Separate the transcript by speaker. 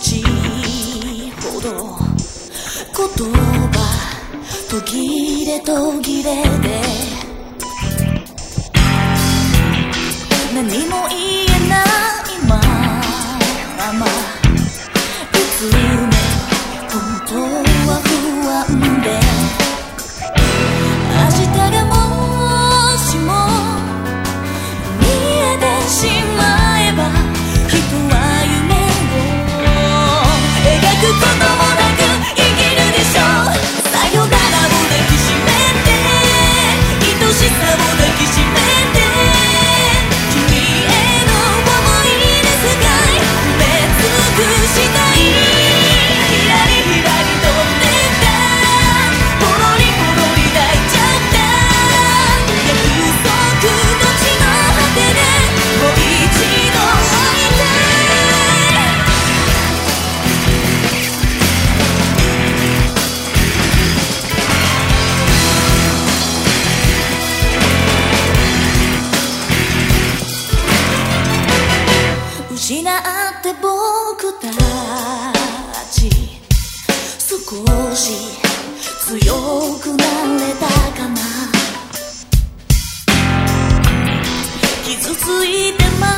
Speaker 1: ほど言葉途切れ途切れで何も言えないままいつも失って僕たち少し強くなれたかな。傷ついてます